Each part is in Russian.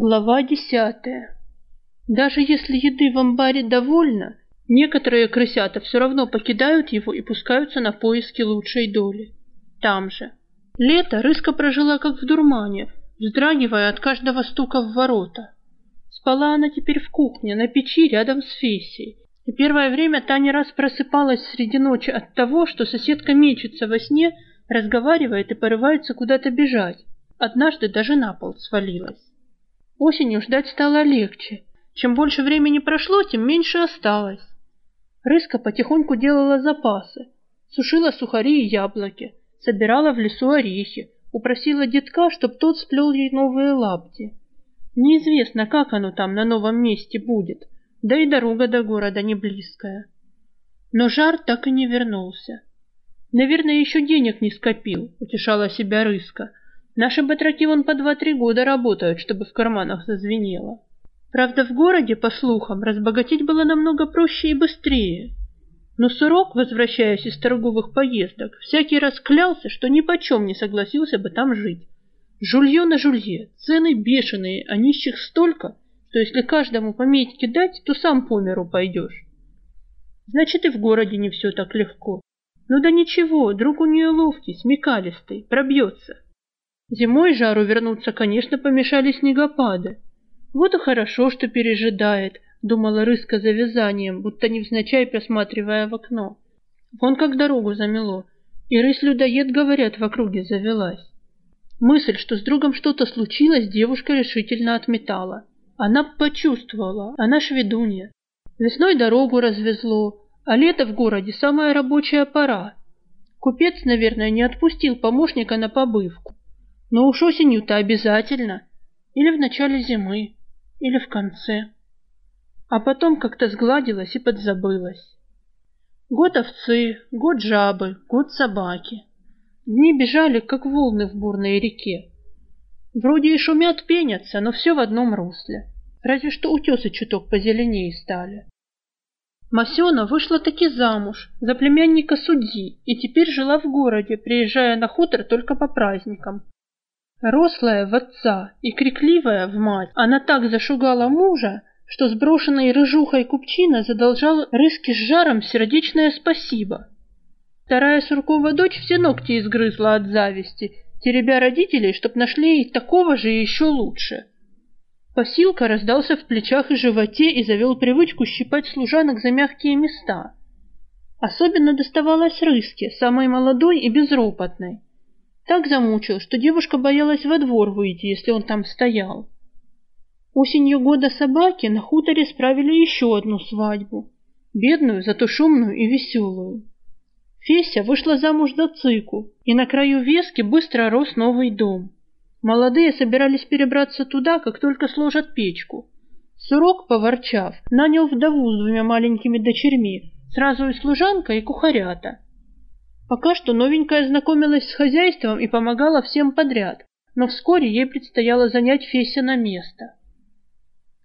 Глава десятая. Даже если еды в амбаре довольно, некоторые крысята все равно покидают его и пускаются на поиски лучшей доли. Там же. Лето Рыска прожила как в дурмане, вздрагивая от каждого стука в ворота. Спала она теперь в кухне, на печи рядом с Фесей. И первое время Таня раз просыпалась среди ночи от того, что соседка мечется во сне, разговаривает и порывается куда-то бежать. Однажды даже на пол свалилась. Осенью ждать стало легче. Чем больше времени прошло, тем меньше осталось. Рыска потихоньку делала запасы. Сушила сухари и яблоки, собирала в лесу орехи, упросила детка, чтоб тот сплел ей новые лапти. Неизвестно, как оно там на новом месте будет, да и дорога до города не близкая. Но жар так и не вернулся. Наверное, еще денег не скопил, утешала себя Рыска, Наши батраки вон по два-три года работают, чтобы в карманах зазвенело. Правда, в городе, по слухам, разбогатеть было намного проще и быстрее. Но Сурок, возвращаясь из торговых поездок, всякий раз клялся, что ни почем не согласился бы там жить. Жулье на жулье, цены бешеные, а нищих столько, что если каждому по медьке дать, то сам по миру пойдешь. Значит, и в городе не все так легко. Ну да ничего, друг у нее ловкий, смекалистый, пробьется. Зимой жару вернуться, конечно, помешали снегопады. Вот и хорошо, что пережидает, думала Рыска за вязанием, будто невзначай просматривая в окно. Вон как дорогу замело, и рысь-людоед, говорят, в округе завелась. Мысль, что с другом что-то случилось, девушка решительно отметала. Она почувствовала, она шведунья. Весной дорогу развезло, а лето в городе самая рабочая пора. Купец, наверное, не отпустил помощника на побывку. Но уж осенью-то обязательно. Или в начале зимы, или в конце. А потом как-то сгладилась и подзабылась. Год овцы, год жабы, год собаки. Дни бежали, как волны в бурной реке. Вроде и шумят, пенятся, но все в одном русле. Разве что утесы чуток позеленее стали. Масена вышла таки замуж за племянника судьи и теперь жила в городе, приезжая на хутор только по праздникам. Рослая в отца и крикливая в мать, она так зашугала мужа, что сброшенный рыжухой купчина задолжал рыски с жаром сердечное спасибо. Вторая Суркова дочь все ногти изгрызла от зависти, теребя родителей, чтоб нашли ей такого же и еще лучше. Посилка раздался в плечах и животе и завел привычку щипать служанок за мягкие места. Особенно доставалось Рыске, самой молодой и безропотной. Так замучил, что девушка боялась во двор выйти, если он там стоял. Осенью года собаки на хуторе справили еще одну свадьбу. Бедную, зато шумную и веселую. Феся вышла замуж за Цику, и на краю Вески быстро рос новый дом. Молодые собирались перебраться туда, как только сложат печку. Сурок, поворчав, нанял вдову с двумя маленькими дочерьми, сразу и служанка, и кухарята. Пока что новенькая знакомилась с хозяйством и помогала всем подряд, но вскоре ей предстояло занять Феся на место.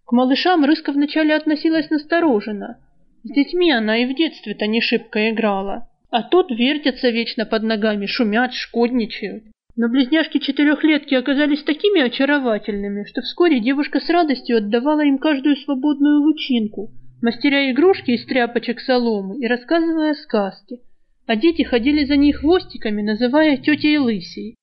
К малышам Рыска вначале относилась настороженно. С детьми она и в детстве-то не шибко играла. А тут вертятся вечно под ногами, шумят, шкодничают. Но близняшки-четырехлетки оказались такими очаровательными, что вскоре девушка с радостью отдавала им каждую свободную лучинку, мастеря игрушки из тряпочек соломы и рассказывая сказки – а дети ходили за ней хвостиками, называя тетей Лысей.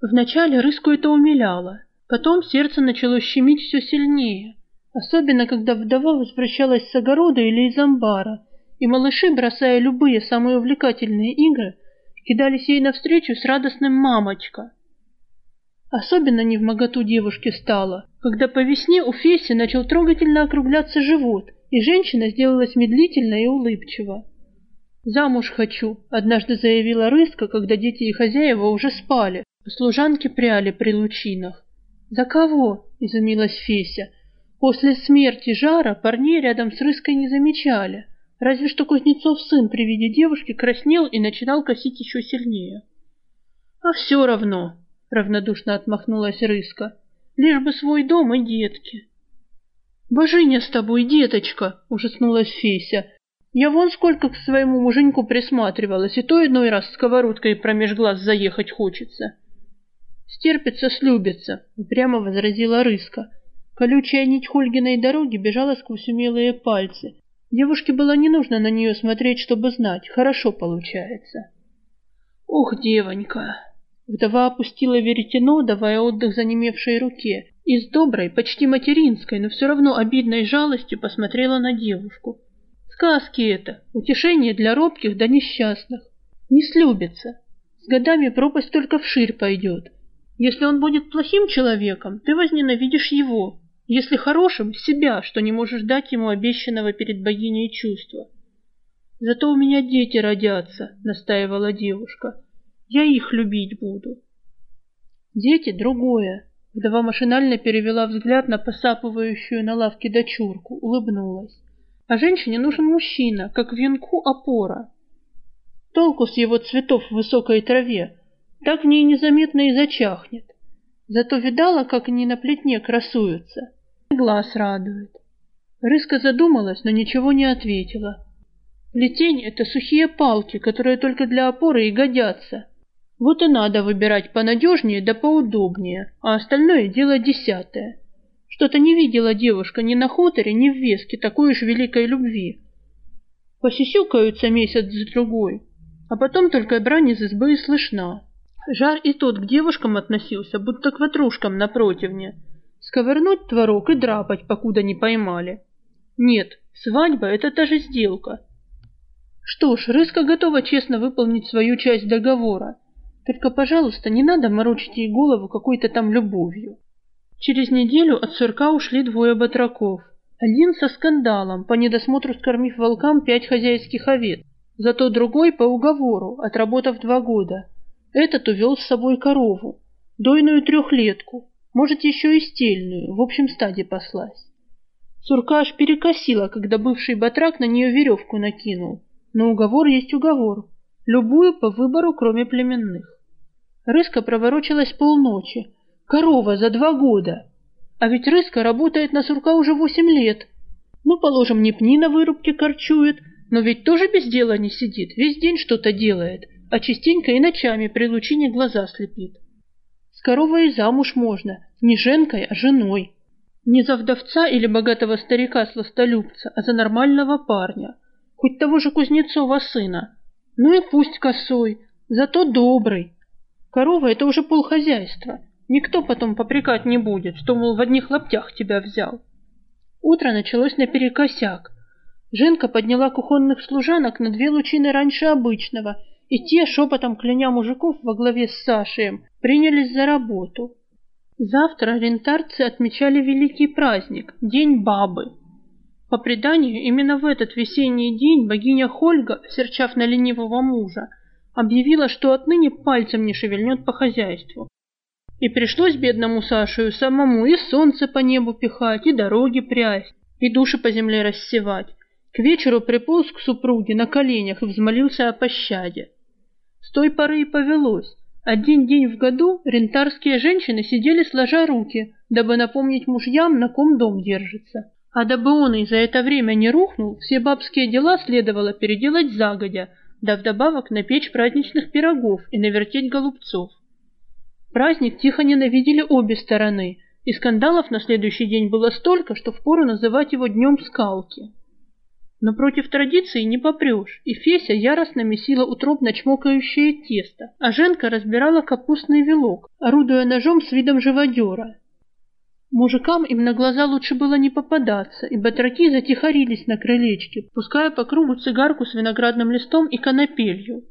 Вначале Рыску это умиляло, потом сердце начало щемить все сильнее, особенно когда вдова возвращалась с огорода или из амбара, и малыши, бросая любые самые увлекательные игры, кидались ей навстречу с радостным «мамочка». Особенно не в моготу девушке стало, когда по весне у Феси начал трогательно округляться живот, и женщина сделалась медлительна и улыбчива. «Замуж хочу», — однажды заявила Рыска, когда дети и хозяева уже спали, служанки пряли при лучинах. «За кого?» — изумилась Феся. После смерти Жара парней рядом с Рыской не замечали, разве что Кузнецов сын при виде девушки краснел и начинал косить еще сильнее. «А все равно», — равнодушно отмахнулась Рыска, — «лишь бы свой дом и детки». «Божиня с тобой, деточка!» — ужаснулась Феся. Я вон сколько к своему муженьку присматривалась, и то иной раз сковородкой промеж глаз заехать хочется. Стерпится, слюбится, упрямо возразила Рыска. Колючая нить Хольгиной дороги бежала сквозь умелые пальцы. Девушке было не нужно на нее смотреть, чтобы знать, хорошо получается. Ох, девонька! Вдова опустила веретено, давая отдых занемевшей руке, и с доброй, почти материнской, но все равно обидной жалостью посмотрела на девушку. Сказки это, утешение для робких да несчастных. Не слюбится. С годами пропасть только вширь пойдет. Если он будет плохим человеком, ты возненавидишь его. Если хорошим, себя, что не можешь дать ему обещанного перед богиней чувства. Зато у меня дети родятся, настаивала девушка. Я их любить буду. Дети — другое. Вдова машинально перевела взгляд на посапывающую на лавке дочурку, улыбнулась. А женщине нужен мужчина, как венку опора. Толку с его цветов в высокой траве, так в ней незаметно и зачахнет. Зато видала, как они на плетне красуются. Глаз радует. Рыска задумалась, но ничего не ответила. Плетень — это сухие палки, которые только для опоры и годятся. Вот и надо выбирать понадежнее да поудобнее, а остальное дело десятое. Что-то не видела девушка ни на хуторе, ни в Веске такой уж великой любви. Посисюкаются месяц с другой, а потом только брань из избы и слышна. Жар и тот к девушкам относился, будто к ватрушкам на противне. Сковырнуть творог и драпать, покуда не поймали. Нет, свадьба — это та же сделка. Что ж, Рыска готова честно выполнить свою часть договора. Только, пожалуйста, не надо морочить ей голову какой-то там любовью. Через неделю от сырка ушли двое батраков. Один со скандалом, по недосмотру скормив волкам пять хозяйских овец. Зато другой по уговору, отработав два года. Этот увел с собой корову, дойную трехлетку, может, еще и стельную, в общем стаде послась. Сурка аж перекосила, когда бывший батрак на нее веревку накинул. Но уговор есть уговор, любую по выбору, кроме племенных. Рыска проворочилась полночи. Корова за два года. А ведь Рыска работает на сурка уже восемь лет. Ну, положим, не пни на вырубке корчует, но ведь тоже без дела не сидит, весь день что-то делает, а частенько и ночами при лучине глаза слепит. С коровой замуж можно, не женкой, а женой. Не за вдовца или богатого старика-сластолюбца, а за нормального парня, хоть того же Кузнецова сына. Ну и пусть косой, зато добрый, Корова — это уже полхозяйства. Никто потом попрекать не будет, что, мол, в одних лаптях тебя взял. Утро началось наперекосяк. Женка подняла кухонных служанок на две лучины раньше обычного, и те, шепотом кляня мужиков во главе с Сашием, принялись за работу. Завтра рентарцы отмечали великий праздник – День бабы. По преданию, именно в этот весенний день богиня Хольга, серчав на ленивого мужа, объявила, что отныне пальцем не шевельнет по хозяйству. И пришлось бедному Сашею самому и солнце по небу пихать, и дороги прясть, и души по земле рассевать. К вечеру приполз к супруге на коленях и взмолился о пощаде. С той поры и повелось. Один день в году рентарские женщины сидели сложа руки, дабы напомнить мужьям, на ком дом держится. А дабы он и за это время не рухнул, все бабские дела следовало переделать загодя, да вдобавок напечь праздничных пирогов и навертеть голубцов. Праздник тихо ненавидели обе стороны, и скандалов на следующий день было столько, что впору называть его днем скалки. Но против традиции не попрешь, и Феся яростно месила утробно чмокающее тесто, а Женка разбирала капустный вилок, орудуя ножом с видом живодера. Мужикам им на глаза лучше было не попадаться, и батраки затихарились на крылечке, пуская по кругу цигарку с виноградным листом и конопелью.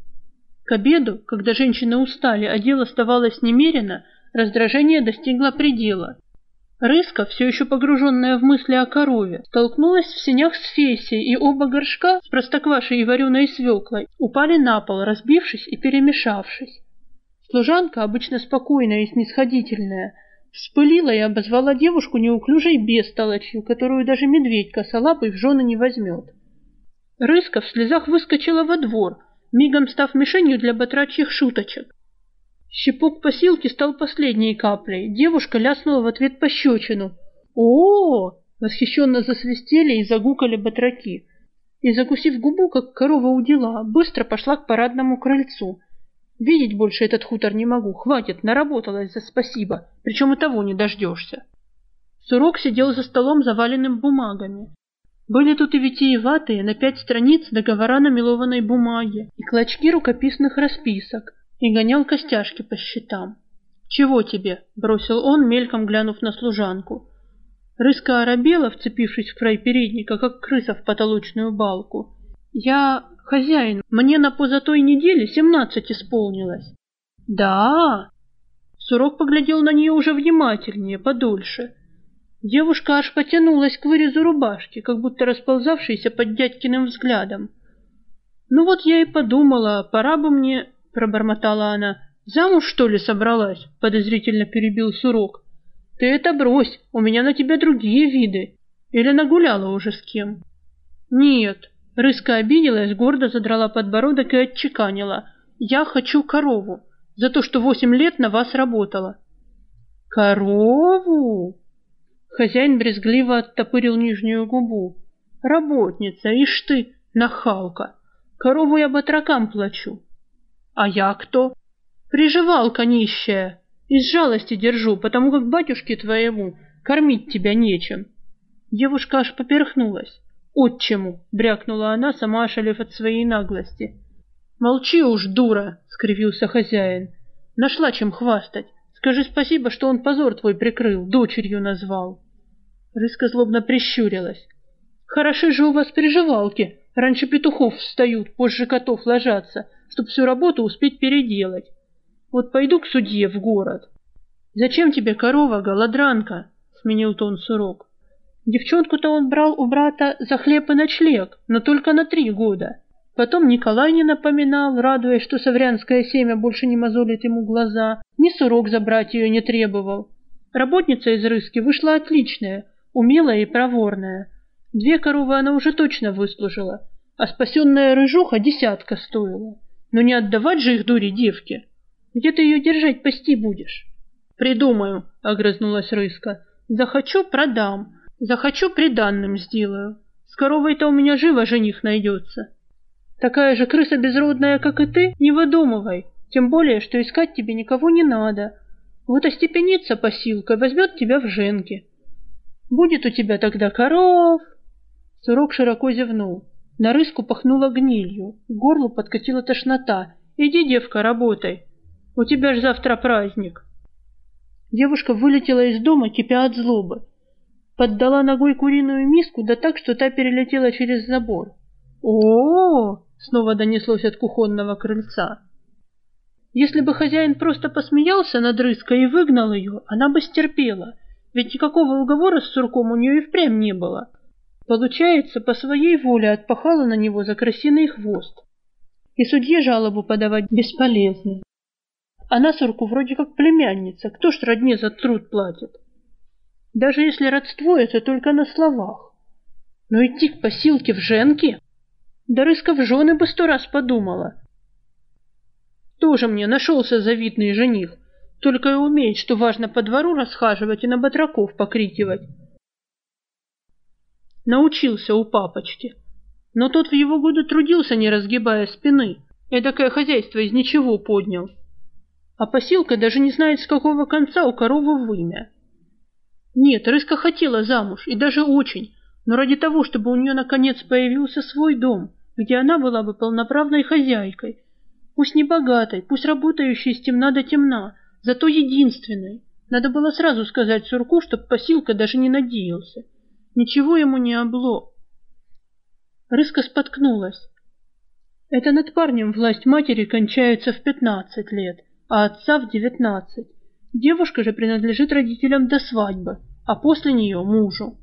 К обеду, когда женщины устали, а дело оставалось немерено, раздражение достигло предела. Рыска, все еще погруженная в мысли о корове, столкнулась в синях с Фесей, и оба горшка с простоквашей и вареной свеклой упали на пол, разбившись и перемешавшись. Служанка, обычно спокойная и снисходительная, Вспылила и обозвала девушку неуклюжей бестолочью, которую даже медведь косолапый в жены не возьмет. Рыска в слезах выскочила во двор, мигом став мишенью для батрачьих шуточек. Щепок посилки стал последней каплей. Девушка ляснула в ответ пощечину. о, -о, -о Восхищенно засвистели и загукали батраки. И, закусив губу, как корова удила, быстро пошла к парадному крыльцу. Видеть больше этот хутор не могу. Хватит, наработалась за спасибо. Причем и того не дождешься. Сурок сидел за столом, заваленным бумагами. Были тут и витиеватые на пять страниц договора на мелованной бумаге, и клочки рукописных расписок, и гонял костяшки по счетам. «Чего тебе?» — бросил он, мельком глянув на служанку. Рыска оробела, вцепившись в край передника, как крыса в потолочную балку. «Я хозяин, мне на позатой неделе семнадцать исполнилось». «Да?» Сурок поглядел на нее уже внимательнее, подольше. Девушка аж потянулась к вырезу рубашки, как будто расползавшейся под дядькиным взглядом. «Ну вот я и подумала, пора бы мне...» — пробормотала она. «Замуж, что ли, собралась?» — подозрительно перебил Сурок. «Ты это брось, у меня на тебя другие виды. Или нагуляла уже с кем?» «Нет». Рыска обиделась, гордо задрала подбородок и отчеканила. «Я хочу корову, за то, что восемь лет на вас работала». «Корову?» Хозяин брезгливо оттопырил нижнюю губу. «Работница, ишь ты, нахалка! Корову я батракам плачу!» «А я кто?» «Приживалка нищая! Из жалости держу, потому как батюшке твоему кормить тебя нечем!» Девушка аж поперхнулась. «Отчему?» — брякнула она, сама ошалев от своей наглости. «Молчи уж, дура!» — скривился хозяин. «Нашла чем хвастать. Скажи спасибо, что он позор твой прикрыл, дочерью назвал». Рыска злобно прищурилась. «Хороши же у вас приживалки. Раньше петухов встают, позже котов ложатся, чтоб всю работу успеть переделать. Вот пойду к судье в город». «Зачем тебе корова, голодранка?» — сменил тон сурок. Девчонку-то он брал у брата за хлеб и ночлег, но только на три года. Потом Николай не напоминал, радуясь, что саврянское семя больше не мозолит ему глаза, ни сурок забрать ее не требовал. Работница из Рыски вышла отличная, умелая и проворная. Две коровы она уже точно выслужила, а спасенная рыжуха десятка стоила. Но не отдавать же их дуре девке. Где ты ее держать, пасти будешь? Придумаю, огрызнулась Рыска. Захочу, продам. Захочу, приданным сделаю. С коровой-то у меня живо жених найдется. Такая же крыса безродная, как и ты, не выдумывай. Тем более, что искать тебе никого не надо. Вот остепенится посилка, возьмет тебя в женки. Будет у тебя тогда коров. Сурок широко зевнул. На рыску пахнуло гнилью, к горлу подкатила тошнота. Иди, девка, работай. У тебя ж завтра праздник. Девушка вылетела из дома, кипя от злобы. Поддала ногой куриную миску, да так, что та перелетела через забор. О, -о, снова донеслось от кухонного крыльца. Если бы хозяин просто посмеялся над рыской и выгнал ее, она бы стерпела. Ведь никакого уговора с Сурком у нее и впрямь не было. Получается, по своей воле отпахала на него за крысиный хвост. И судье жалобу подавать бесполезно. Она Сурку вроде как племянница, кто ж родне за труд платит? Даже если родство, это только на словах. Но идти к посилке в женки? Да рыска в жены бы сто раз подумала. Тоже мне нашелся завидный жених. Только и умеет, что важно по двору расхаживать и на батраков покрикивать. Научился у папочки. Но тот в его годы трудился, не разгибая спины. Эдакое хозяйство из ничего поднял. А посилка даже не знает, с какого конца у коровы вымя. Нет, Рыска хотела замуж, и даже очень, но ради того, чтобы у нее наконец появился свой дом, где она была бы полноправной хозяйкой. Пусть не богатой, пусть работающей с темна до темна, зато единственной. Надо было сразу сказать Сурку, чтоб посилка даже не надеялся. Ничего ему не обло. Рыска споткнулась. Это над парнем власть матери кончается в пятнадцать лет, а отца в девятнадцать. Девушка же принадлежит родителям до свадьбы, а после нее мужу.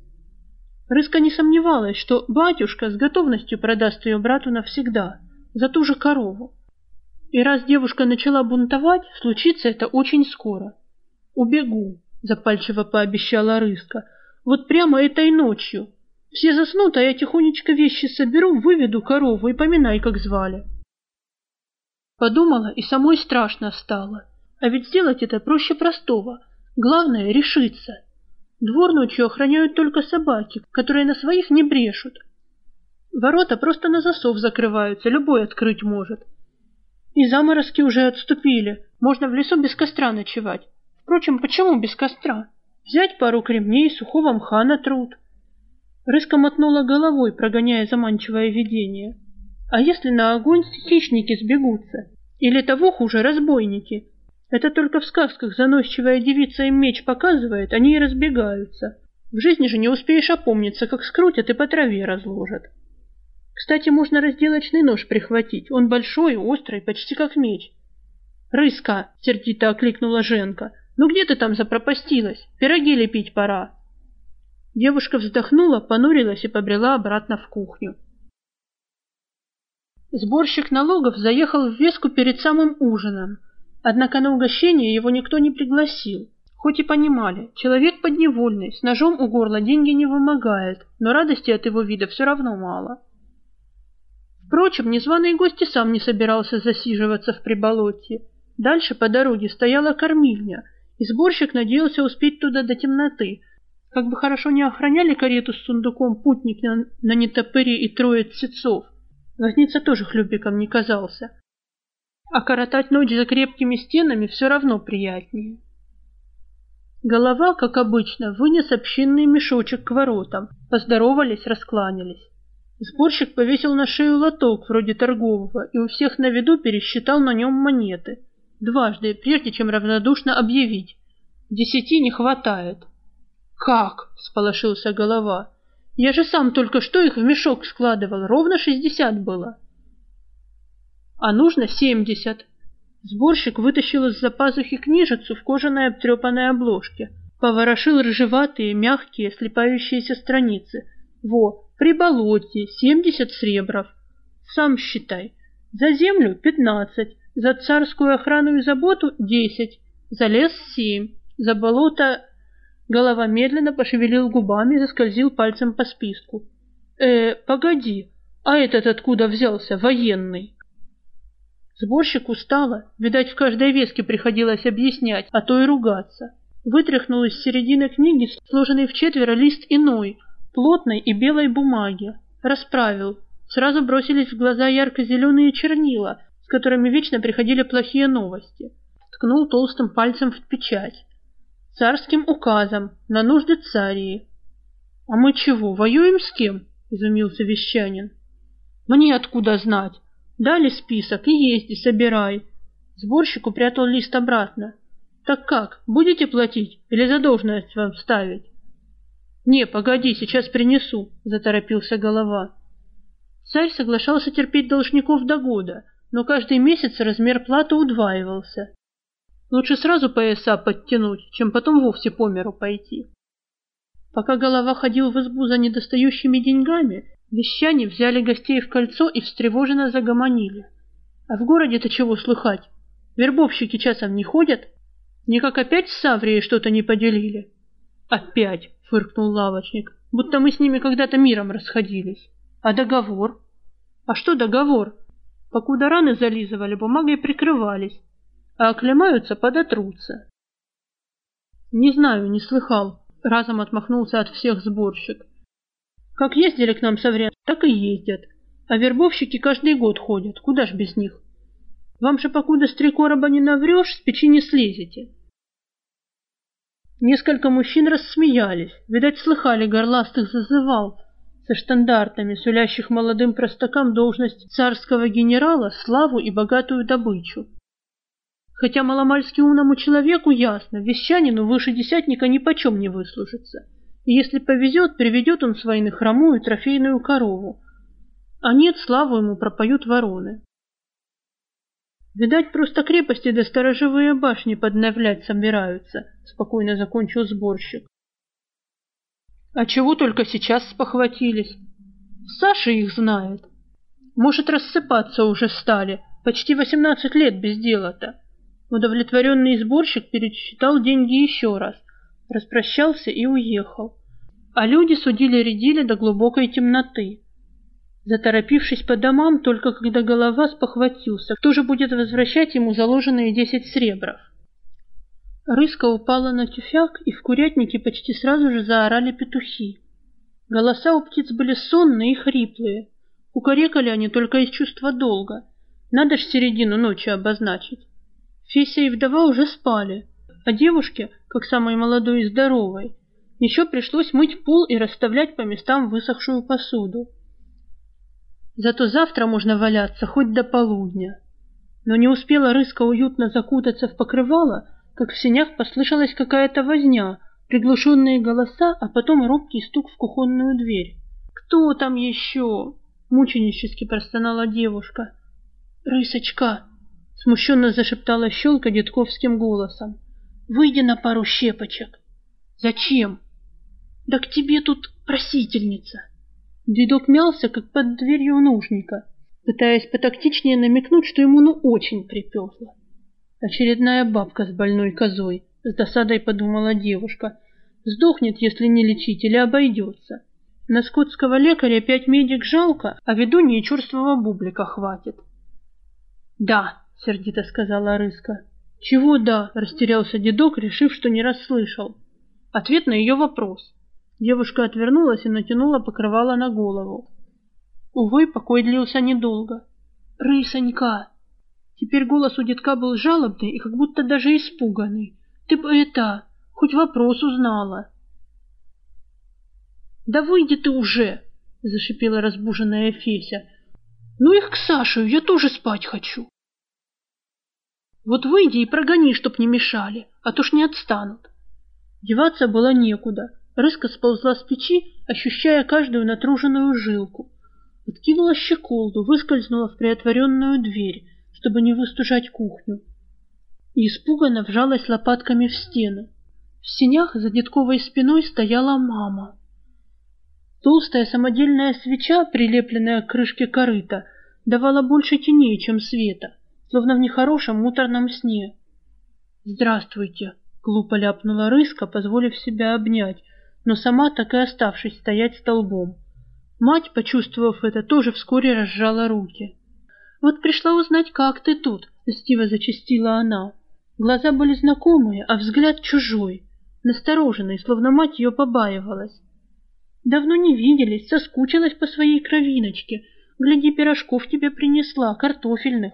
Рыска не сомневалась, что батюшка с готовностью продаст ее брату навсегда, за ту же корову. И раз девушка начала бунтовать, случится это очень скоро. «Убегу», — запальчиво пообещала Рыска, — «вот прямо этой ночью. Все заснут, а я тихонечко вещи соберу, выведу корову и поминай, как звали». Подумала, и самой страшно стало. А ведь сделать это проще простого. Главное — решиться. Двор ночью охраняют только собаки, которые на своих не брешут. Ворота просто на засов закрываются, любой открыть может. И заморозки уже отступили. Можно в лесу без костра ночевать. Впрочем, почему без костра? Взять пару кремней, сухого мха на труд. Рыска мотнула головой, прогоняя заманчивое видение. А если на огонь хищники сбегутся? Или того хуже, разбойники? Это только в сказках заносчивая девица им меч показывает, они и разбегаются. В жизни же не успеешь опомниться, как скрутят и по траве разложат. Кстати, можно разделочный нож прихватить. Он большой, острый, почти как меч. «Рыска!» — сердито окликнула Женка. «Ну где ты там запропастилась? Пироги лепить пора!» Девушка вздохнула, понурилась и побрела обратно в кухню. Сборщик налогов заехал в Веску перед самым ужином. Однако на угощение его никто не пригласил. Хоть и понимали, человек подневольный, с ножом у горла деньги не вымогает, но радости от его вида все равно мало. Впрочем, незваный гость и сам не собирался засиживаться в приболотье. Дальше по дороге стояла кормильня, и сборщик надеялся успеть туда до темноты. Как бы хорошо не охраняли карету с сундуком путник на, на нетопыре и трое цецов. Возница тоже хлюпиком не казался. А коротать ночь за крепкими стенами все равно приятнее. Голова, как обычно, вынес общинный мешочек к воротам. Поздоровались, раскланялись. Сборщик повесил на шею лоток, вроде торгового, и у всех на виду пересчитал на нем монеты. Дважды, прежде чем равнодушно объявить. Десяти не хватает. «Как?» — всполошился голова. «Я же сам только что их в мешок складывал, ровно шестьдесят было». «А нужно семьдесят», Сборщик вытащил из-за пазухи книжицу в кожаной обтрепанной обложке, поворошил рыжеватые, мягкие, слепающиеся страницы. Во, при болоте семьдесят сребров. Сам считай. За землю пятнадцать, за царскую охрану и заботу десять, за лес семь, за болото... Голова медленно пошевелил губами и заскользил пальцем по списку. «Э, погоди, а этот откуда взялся, военный?» Сборщик устала, видать, в каждой веске приходилось объяснять, а то и ругаться. Вытряхнул из середины книги сложенный в четверо лист иной, плотной и белой бумаги. Расправил. Сразу бросились в глаза ярко-зеленые чернила, с которыми вечно приходили плохие новости. Ткнул толстым пальцем в печать. Царским указом, на нужды царии. «А мы чего, воюем с кем?» — изумился Вещанин. «Мне откуда знать? Дали список и езди, собирай. Сборщик упрятал лист обратно. Так как, будете платить или задолженность вам ставить? Не, погоди, сейчас принесу, заторопился голова. Царь соглашался терпеть должников до года, но каждый месяц размер платы удваивался. Лучше сразу пояса подтянуть, чем потом вовсе по миру пойти. Пока голова ходил в избу за недостающими деньгами, Вещане взяли гостей в кольцо и встревоженно загомонили. А в городе-то чего слыхать? Вербовщики часом не ходят? Никак опять с Саврией что-то не поделили? Опять, фыркнул лавочник, будто мы с ними когда-то миром расходились. А договор? А что договор? Покуда раны зализывали, бумагой прикрывались, а оклемаются, подотрутся. Не знаю, не слыхал, разом отмахнулся от всех сборщик. Как ездили к нам совряд, так и ездят. А вербовщики каждый год ходят. Куда ж без них? Вам же покуда с три короба не наврешь, с печи не слезете. Несколько мужчин рассмеялись. Видать, слыхали горластых зазывал со штандартами, сулящих молодым простакам должность царского генерала, славу и богатую добычу. Хотя маломальски умному человеку ясно, вещанину выше десятника ни почем не выслужится и если повезет, приведет он свои на хромую трофейную корову. А нет, славу ему пропоют вороны. Видать, просто крепости да сторожевые башни подновлять собираются, спокойно закончил сборщик. А чего только сейчас спохватились? Саша их знает. Может, рассыпаться уже стали. Почти восемнадцать лет без дела-то. Удовлетворенный сборщик пересчитал деньги еще раз – распрощался и уехал. А люди судили-рядили до глубокой темноты. Заторопившись по домам, только когда голова спохватился, кто же будет возвращать ему заложенные десять сребров. Рыска упала на тюфяк, и в курятнике почти сразу же заорали петухи. Голоса у птиц были сонные и хриплые. Кукарекали они только из чувства долга. Надо ж середину ночи обозначить. Феся и вдова уже спали, а девушке, как самой молодой и здоровой, еще пришлось мыть пол и расставлять по местам высохшую посуду. Зато завтра можно валяться хоть до полудня. Но не успела рыска уютно закутаться в покрывало, как в сенях послышалась какая-то возня, приглушенные голоса, а потом робкий стук в кухонную дверь. «Кто там еще?» — мученически простонала девушка. «Рысочка!» — смущенно зашептала щелка детковским голосом. «Выйди на пару щепочек». «Зачем?» «Да к тебе тут просительница». Дедок мялся, как под дверью нужника, пытаясь потактичнее намекнуть, что ему ну очень приперло. Очередная бабка с больной козой, с досадой подумала девушка. Сдохнет, если не лечить, или обойдется. На скотского лекаря пять медик жалко, а ведуньи черствого бублика хватит. «Да», — сердито сказала Рыска. «Чего да?» — растерялся дедок, решив, что не расслышал. Ответ на ее вопрос. Девушка отвернулась и натянула покрывало на голову. Увы, покой длился недолго. «Рысонька!» Теперь голос у детка был жалобный и как будто даже испуганный. «Ты бы это, хоть вопрос узнала!» «Да выйди ты уже!» — зашипела разбуженная Феся. «Ну их к Саше, я тоже спать хочу!» «Вот выйди и прогони, чтоб не мешали, а то ж не отстанут!» Деваться было некуда. Рыска сползла с печи, ощущая каждую натруженную жилку. Откинула щеколду, выскользнула в приотворенную дверь, чтобы не выстужать кухню. И испуганно вжалась лопатками в стену. В сенях за дедковой спиной стояла мама. Толстая самодельная свеча, прилепленная к крышке корыта, давала больше теней, чем света, словно в нехорошем муторном сне. «Здравствуйте!» — глупо ляпнула рыска, позволив себя обнять, но сама так и оставшись стоять столбом. Мать, почувствовав это, тоже вскоре разжала руки. «Вот пришла узнать, как ты тут», — льстиво зачастила она. Глаза были знакомые, а взгляд чужой, настороженный, словно мать ее побаивалась. «Давно не виделись, соскучилась по своей кровиночке. Гляди, пирожков тебе принесла, картофельных».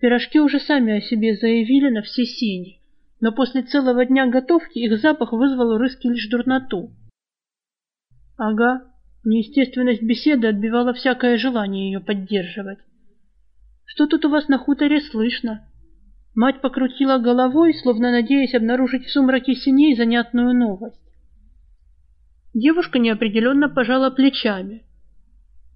Пирожки уже сами о себе заявили на все сени но после целого дня готовки их запах вызвал у Рыски лишь дурноту. Ага, неестественность беседы отбивала всякое желание ее поддерживать. Что тут у вас на хуторе слышно? Мать покрутила головой, словно надеясь обнаружить в сумраке синей занятную новость. Девушка неопределенно пожала плечами.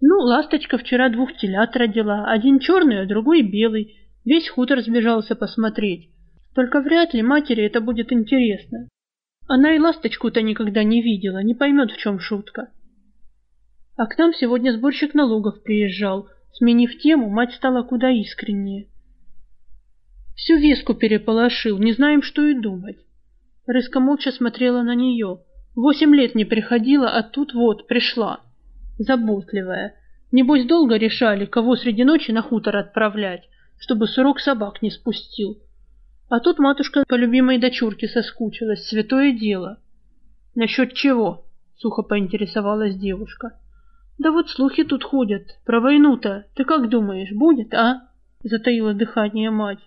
Ну, ласточка вчера двух телят родила, один черный, а другой белый. Весь хутор сбежался посмотреть. Только вряд ли матери это будет интересно. Она и ласточку-то никогда не видела, не поймет, в чем шутка. А к нам сегодня сборщик налогов приезжал. Сменив тему, мать стала куда искреннее. Всю веску переполошил, не знаем, что и думать. Рыска молча смотрела на нее. Восемь лет не приходила, а тут вот, пришла. Заботливая. Небось, долго решали, кого среди ночи на хутор отправлять, чтобы сурок собак не спустил. А тут матушка по любимой дочурке соскучилась, святое дело. Насчет чего? Сухо поинтересовалась девушка. Да вот слухи тут ходят. Про войну-то. Ты как думаешь, будет, а? Затаила дыхание мать.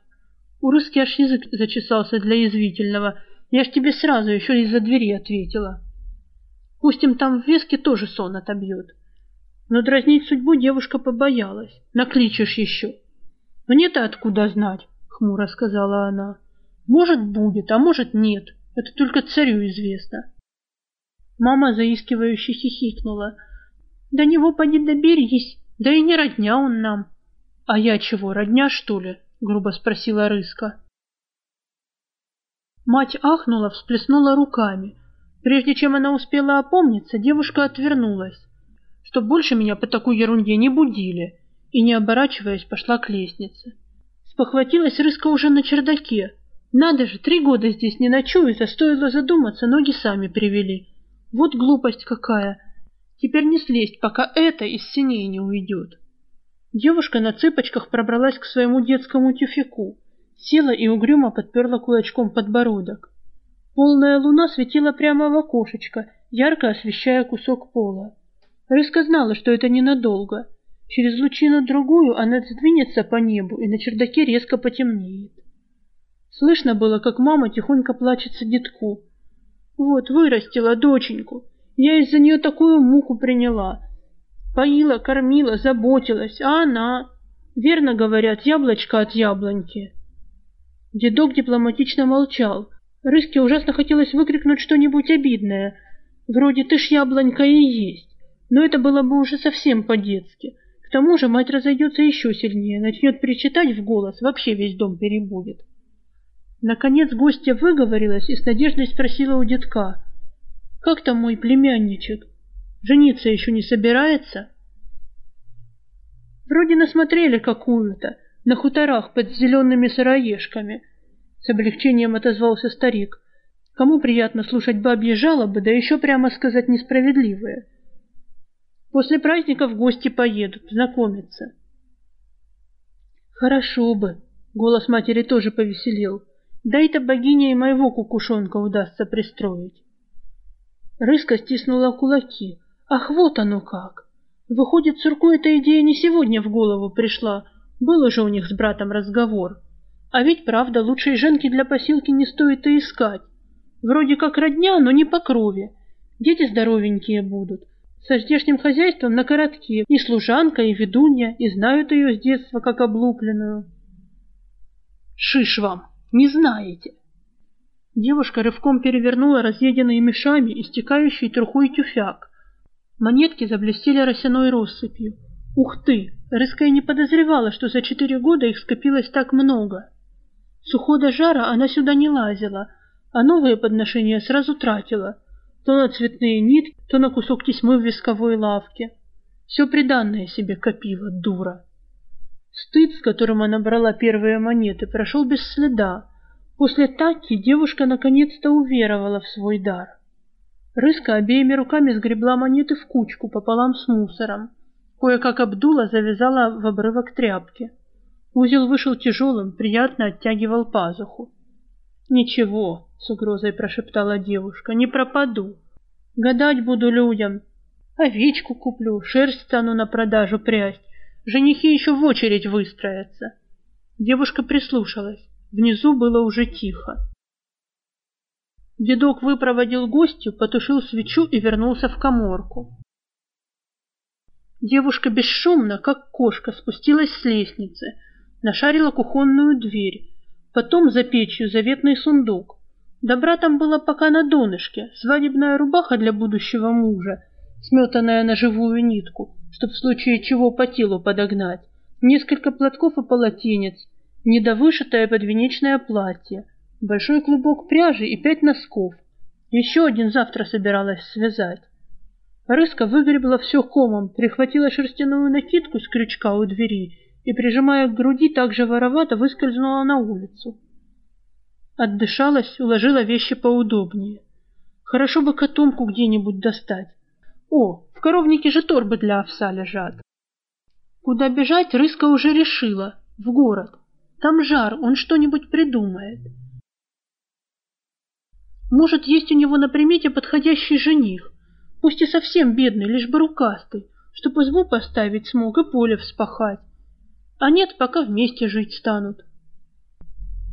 У русски аж язык зачесался для язвительного. Я ж тебе сразу еще из-за двери ответила. Пусть им там в веске тоже сон отобьет. Но дразнить судьбу девушка побоялась. Накличешь еще. Мне-то откуда знать? Хмуро сказала она. Может, будет, а может, нет. Это только царю известно. Мама заискивающе хихикнула. До него поди доберись, да и не родня он нам. А я чего, родня, что ли? Грубо спросила Рыска. Мать ахнула, всплеснула руками. Прежде чем она успела опомниться, девушка отвернулась. Чтоб больше меня по такой ерунде не будили. И, не оборачиваясь, пошла к лестнице. Спохватилась рыска уже на чердаке. Надо же, три года здесь не ночует, а стоило задуматься, ноги сами привели. Вот глупость какая. Теперь не слезть, пока это из синей не уйдет. Девушка на цыпочках пробралась к своему детскому тюфяку, села и угрюмо подперла кулачком подбородок. Полная луна светила прямо в окошечко, ярко освещая кусок пола. Рыска знала, что это ненадолго. Через лучину-другую она сдвинется по небу, и на чердаке резко потемнеет. Слышно было, как мама тихонько плачется детку. «Вот, вырастила доченьку. Я из-за нее такую муку приняла. Поила, кормила, заботилась, а она...» Верно говорят, яблочко от яблоньки. Дедок дипломатично молчал. Рыске ужасно хотелось выкрикнуть что-нибудь обидное. Вроде «ты ж яблонька и есть». Но это было бы уже совсем по-детски. Тому же мать разойдется еще сильнее, начнет причитать в голос, вообще весь дом перебудет. Наконец гостья выговорилась и с надеждой спросила у детка. «Как там мой племянничек? Жениться еще не собирается?» Вроде насмотрели какую-то, на хуторах под зелеными сыроежками. С облегчением отозвался старик. Кому приятно слушать бабьи жалобы, да еще прямо сказать несправедливые. После праздников гости поедут, знакомиться. Хорошо бы. Голос матери тоже повеселел. Да-то богиня и моего кукушонка удастся пристроить. Рыска стиснула кулаки. Ах, вот оно как! Выходит, Сурку эта идея не сегодня в голову пришла. Был уже у них с братом разговор. А ведь правда, лучшей женки для посилки не стоит и искать. Вроде как родня, но не по крови. Дети здоровенькие будут. Со здешним хозяйством на коротке. И служанка, и ведунья, и знают ее с детства как облупленную. Шиш вам, не знаете. Девушка рывком перевернула разъеденный мешами истекающий трухой тюфяк. Монетки заблестели росяной россыпью. Ух ты! Рыская не подозревала, что за четыре года их скопилось так много. С ухода жара она сюда не лазила, а новые подношения сразу тратила. То на цветные нитки, то на кусок тесьмы в висковой лавке. Все приданное себе копила, дура. Стыд, с которым она брала первые монеты, прошел без следа. После Таки девушка наконец-то уверовала в свой дар. Рыска обеими руками сгребла монеты в кучку пополам с мусором. Кое-как обдула, завязала в обрывок тряпки. Узел вышел тяжелым, приятно оттягивал пазуху. «Ничего», — с угрозой прошептала девушка, — «не пропаду. Гадать буду людям. Овечку куплю, шерсть стану на продажу прясть. Женихи еще в очередь выстроятся». Девушка прислушалась. Внизу было уже тихо. Дедок выпроводил гостью, потушил свечу и вернулся в коморку. Девушка бесшумно, как кошка, спустилась с лестницы, нашарила кухонную дверь, потом за печью заветный сундук. Добра там было пока на донышке, свадебная рубаха для будущего мужа, сметанная на живую нитку, чтоб в случае чего по телу подогнать, несколько платков и полотенец, недовышитое подвенечное платье — большой клубок пряжи и пять носков. Еще один завтра собиралась связать. Рыска выгребла все комом, прихватила шерстяную накидку с крючка у двери и, прижимая к груди, так же воровато выскользнула на улицу. Отдышалась, уложила вещи поудобнее. Хорошо бы котомку где-нибудь достать. О, в коровнике же торбы для овса лежат. Куда бежать, Рыска уже решила. В город. Там жар, он что-нибудь придумает. Может, есть у него на примете подходящий жених, пусть и совсем бедный, лишь бы рукастый, чтоб избу поставить смог и поле вспахать. А нет, пока вместе жить станут.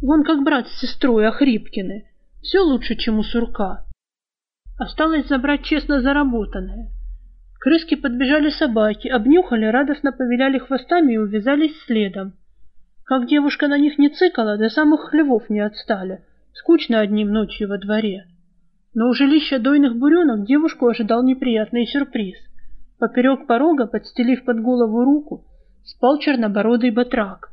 Вон как брат с сестрой Охрипкины. Все лучше, чем у сурка. Осталось забрать честно заработанное. Крыски подбежали собаки, обнюхали, радостно повиляли хвостами и увязались следом. Как девушка на них не цикала, до самых хлевов не отстали — Скучно одним ночью во дворе. Но у жилища дойных буренок девушку ожидал неприятный сюрприз. Поперек порога, подстелив под голову руку, спал чернобородый батрак.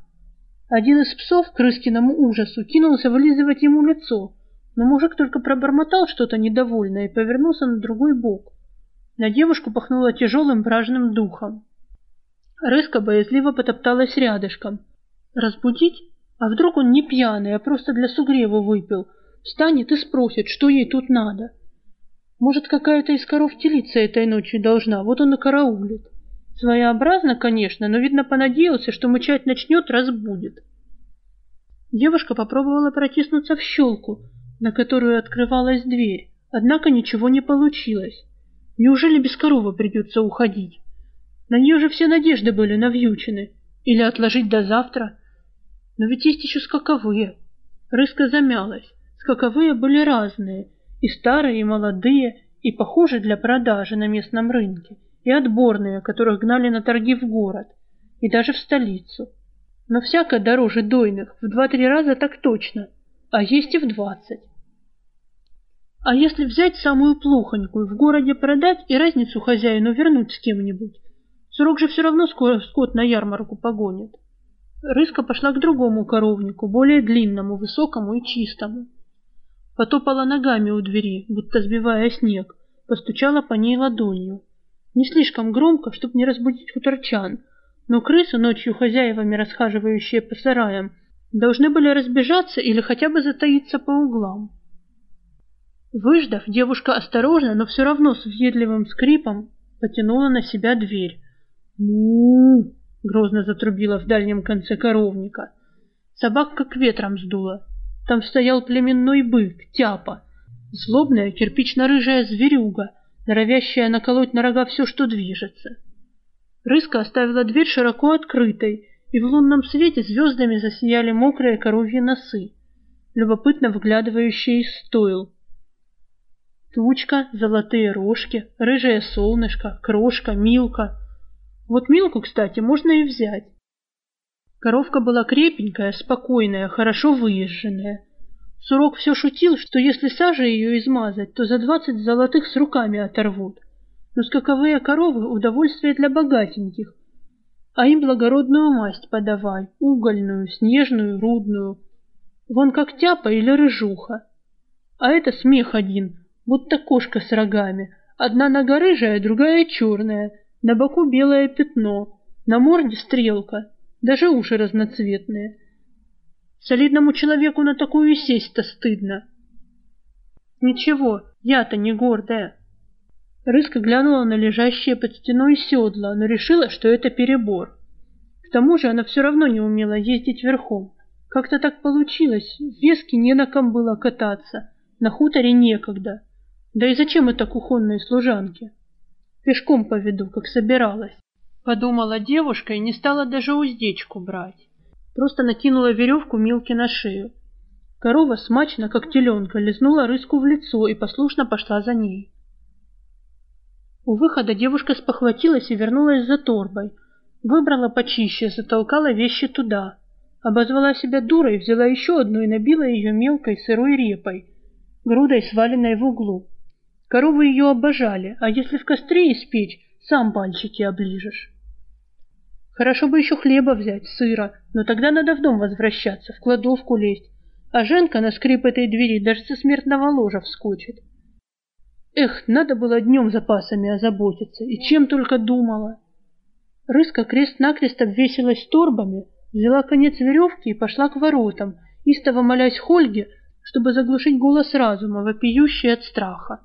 Один из псов, к Рыскиному ужасу, кинулся вылизывать ему лицо, но мужик только пробормотал что-то недовольное и повернулся на другой бок. На девушку пахнуло тяжелым вражным духом. Рыска боязливо потопталась рядышком. Разбудить? А вдруг он не пьяный, а просто для сугрева выпил? Встанет и спросит, что ей тут надо. Может, какая-то из коров телиться этой ночью должна, вот он и караулит. Своеобразно, конечно, но, видно, понадеялся, что мычать начнет, разбудит. Девушка попробовала протиснуться в щелку, на которую открывалась дверь, однако ничего не получилось. Неужели без коровы придется уходить? На нее же все надежды были навьючены. Или отложить до завтра. Но ведь есть еще скаковые. Рыска замялась. Скаковые были разные. И старые, и молодые, и похожие для продажи на местном рынке. И отборные, которых гнали на торги в город. И даже в столицу. Но всяко дороже дойных. В два-три раза так точно. А есть и в двадцать. А если взять самую плохонькую, в городе продать и разницу хозяину вернуть с кем-нибудь? Сурок же все равно скоро скот на ярмарку погонит. Рыска пошла к другому коровнику, более длинному, высокому и чистому. Потопала ногами у двери, будто сбивая снег, постучала по ней ладонью. Не слишком громко, чтобы не разбудить хуторчан, но крысы, ночью хозяевами расхаживающие по сараям, должны были разбежаться или хотя бы затаиться по углам. Выждав, девушка осторожно, но все равно с въедливым скрипом потянула на себя дверь. му грозно затрубила в дальнем конце коровника. Собак как ветром сдуло. Там стоял племенной бык, тяпа, злобная кирпично-рыжая зверюга, норовящая наколоть на рога все, что движется. Рыска оставила дверь широко открытой, и в лунном свете звездами засияли мокрые коровьи носы, любопытно выглядывающие из стойл. Тучка, золотые рожки, рыжее солнышко, крошка, Милка. Вот Милку, кстати, можно и взять. Коровка была крепенькая, спокойная, хорошо выезженная. Сурок все шутил, что если сажей ее измазать, то за двадцать золотых с руками оторвут. Но скаковые коровы — удовольствие для богатеньких. А им благородную масть подавай, угольную, снежную, рудную. Вон как тяпа или рыжуха. А это смех один — будто кошка с рогами. Одна нога рыжая, другая черная, на боку белое пятно, на морде стрелка, даже уши разноцветные. Солидному человеку на такую сесть-то стыдно. Ничего, я-то не гордая. Рыска глянула на лежащее под стеной седло, но решила, что это перебор. К тому же она все равно не умела ездить верхом. Как-то так получилось, в Веске не на ком было кататься, на хуторе некогда. Да и зачем это кухонные служанки? Пешком поведу, как собиралась. Подумала девушка и не стала даже уздечку брать. Просто накинула веревку Милке на шею. Корова смачно, как теленка, лизнула рыску в лицо и послушно пошла за ней. У выхода девушка спохватилась и вернулась за торбой. Выбрала почище, затолкала вещи туда. Обозвала себя дурой, взяла еще одну и набила ее мелкой сырой репой, грудой сваленной в углу. Коровы ее обожали, а если в костре испечь, сам пальчики оближешь. Хорошо бы еще хлеба взять, сыра, но тогда надо в дом возвращаться, в кладовку лезть. А Женка на скрип этой двери даже со смертного ложа вскочит. Эх, надо было днем запасами озаботиться, и чем только думала. Рыска крест-накрест обвесилась торбами, взяла конец веревки и пошла к воротам, истово молясь Хольге, чтобы заглушить голос разума, вопиющий от страха.